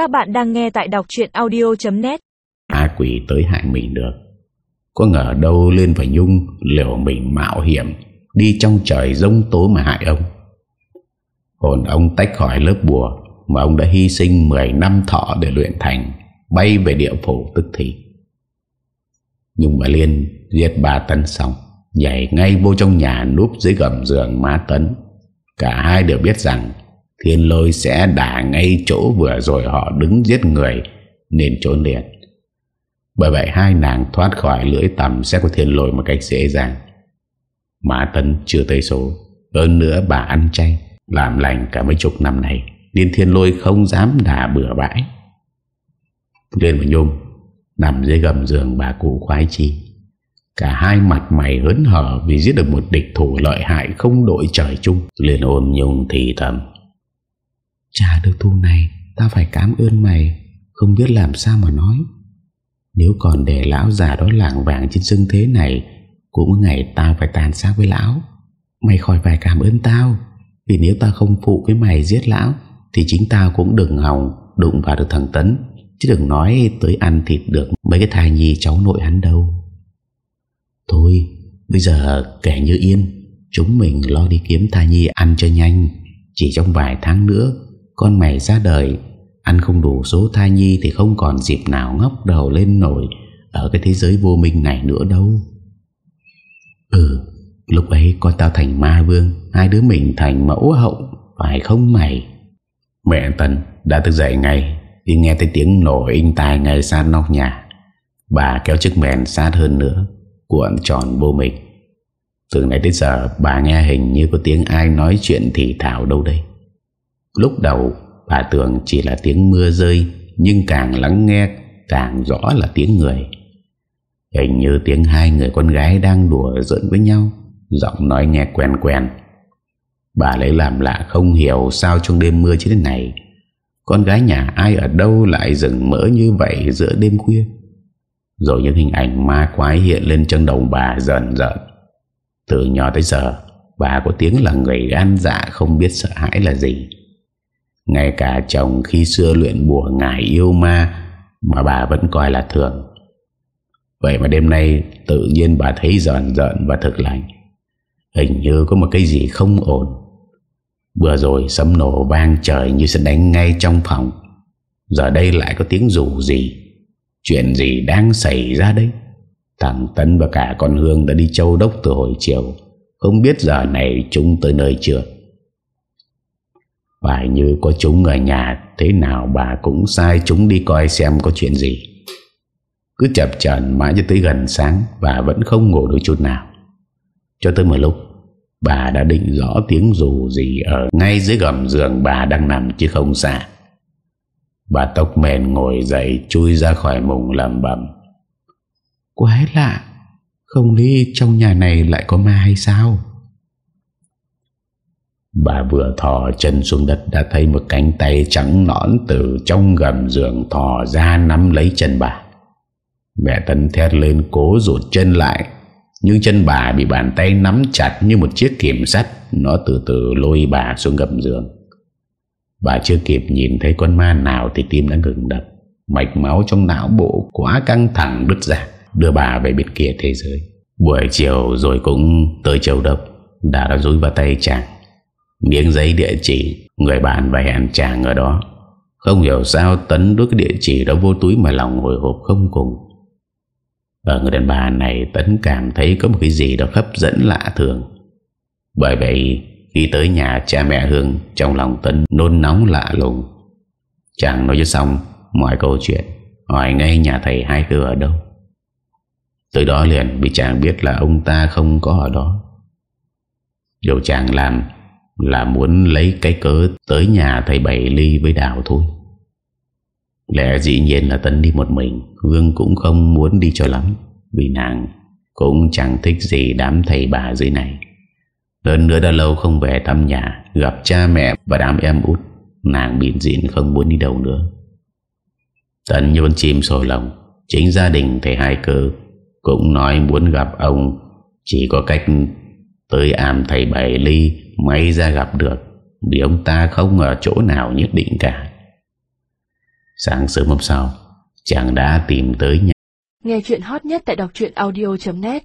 Các bạn đang nghe tại đọc chuyện audio.net A quỷ tới hại mình được. Có ngờ đâu lên phải nhung Liều mình mạo hiểm, Đi trong trời rông tố mà hại ông. Hồn ông tách khỏi lớp bùa Mà ông đã hy sinh 10 năm thọ để luyện thành, Bay về địa phủ tức thì. Nhưng mà Liên giết bà Tân xong, Nhảy ngay vô trong nhà núp dưới gầm giường má Tấn. Cả hai đều biết rằng Thiên lôi sẽ đả ngay chỗ vừa rồi họ đứng giết người, Nên trốn liền. Bởi vậy hai nàng thoát khỏi lưỡi tầm Sẽ có thiên lôi một cách dễ dàng. Mã Tân chưa tới số, Hơn nữa bà ăn chay, Làm lành cả mấy chục năm này, Nên thiên lôi không dám đả bừa bãi. Liên và Nhung Nằm dưới gầm giường bà cụ khoái chi. Cả hai mặt mày hớn hở Vì giết được một địch thủ lợi hại Không đội trời chung. Liên ôm Nhung thì thầm Trả được thu này, Ta phải cảm ơn mày. Không biết làm sao mà nói. Nếu còn để lão già đó làng vàng trên sưng thế này, Cũng ngày tao phải tàn xác với lão. Mày khỏi phải cảm ơn tao, Vì nếu tao không phụ với mày giết lão, Thì chính tao cũng đừng hòng Đụng vào được thằng Tấn, Chứ đừng nói tới ăn thịt được Mấy cái thai nhi cháu nội hắn đâu. Thôi, Bây giờ kẻ như yên, Chúng mình lo đi kiếm thai nhi ăn cho nhanh, Chỉ trong vài tháng nữa con mày ra đời, Ăn không đủ số thai nhi Thì không còn dịp nào ngóc đầu lên nổi Ở cái thế giới vô minh này nữa đâu. Ừ Lúc ấy con tao thành ma vương, Hai đứa mình thành mẫu hậu, Phải không mày? Mẹ Tân, đã thức dậy ngay, Khi nghe thấy tiếng nổ in tai ngay sát nóc nhà, Bà kéo chiếc mèn sát hơn nữa, Cuộn tròn vô mình Từ nãy tới giờ bà nghe hình như có tiếng ai nói chuyện thì thảo đâu đây? Lúc đầu, bà tưởng chỉ là tiếng mưa rơi, Nhưng càng lắng nghe, càng rõ là tiếng người. Hình như tiếng hai người con gái đang đùa giỡn với nhau, Giọng nói nghe quen quen. Bà lấy làm lạ không hiểu sao trong đêm mưa như thế này Con gái nhà ai ở đâu lại rừng mỡ như vậy giữa đêm khuya. Rồi những hình ảnh ma quái hiện lên trong đầu bà dần dần Từ nhỏ tới giờ, Bà có tiếng là người gan dạ không biết sợ hãi là gì. Ngay cả chồng khi xưa luyện bùa ngải yêu ma Mà bà vẫn coi là thường. Vậy mà đêm nay tự nhiên bà thấy giòn giận và thực lạnh Hình như có một cái gì không ổn. Vừa rồi sấm nổ vang trời như sẽ đánh ngay trong phòng. Giờ đây lại có tiếng rủ gì Chuyện gì đang xảy ra đấy? Thằng tân và cả con Hương đã đi châu đốc từ hồi chiều. Không biết giờ này chúng tới nơi chưa? Bà như có chúng ở nhà, Thế nào bà cũng sai chúng đi coi xem có chuyện gì. Cứ chập chờn mãi cho tới gần sáng, Bà vẫn không ngủ được chút nào. Cho tới một lúc, Bà đã định rõ tiếng rù gì Ở ngay dưới gầm giường bà đang nằm chứ không xa. Bà tóc mền ngồi dậy Chui ra khỏi mùng lầm bầm Quái lạ, Không đi trong nhà này lại có ma hay sao? Bà vừa thò chân xuống đất Đã thấy một cánh tay trắng nõn Từ trong gầm giường thò ra Nắm lấy chân bà. Mẹ Tân thét lên cố rụt chân lại Nhưng chân bà bị bàn tay nắm chặt Như một chiếc kiểm sắt. Nó từ từ lôi bà xuống gầm giường. Bà chưa kịp nhìn thấy con ma nào Thì tim đã ngừng đập. Mạch máu trong não bộ quá căng thẳng đứt ra Đưa bà về bên kia thế giới. Buổi chiều rồi cũng tới châu độc, Đã đã rúi vào tay chàng. Miếng giấy địa chỉ, Người bạn và hẹn chàng ở đó. Không hiểu sao Tấn đưa cái địa chỉ đó vô túi Mà lòng hồi hộp không cùng. Ở người đàn bà này, Tấn cảm thấy có một cái gì đó hấp dẫn lạ thường. Bởi vậy, Khi tới nhà cha mẹ Hương, Trong lòng Tấn nôn nóng lạ lùng. Chàng nói cho xong Mọi câu chuyện, Hỏi ngay nhà thầy hai tư ở đâu. Tới đó liền bị chàng biết là ông ta không có ở đó. Điều chàng làm là muốn lấy cái cớ tới nhà thầy Bảy Ly với Đào thôi. Lẽ dĩ nhiên là Tân đi một mình, Hương cũng không muốn đi cho lắm, vì nàng cũng chẳng thích gì đám thầy bà dưới này. Hơn nữa đã lâu không về thăm nhà, gặp cha mẹ và đám em út, nàng bịn diện không muốn đi đâu nữa. Tân như con chim sổ lòng, chính gia đình thầy hai cơ cũng nói muốn gặp ông chỉ có cách tới am thầy Bảy Ly may ra gặp được, vì ông ta không ở chỗ nào nhất định cả. Sáng sớm hôm sau, Chàng đã tìm tới nhà Nghe chuyện hot nhất tại đọc audio.net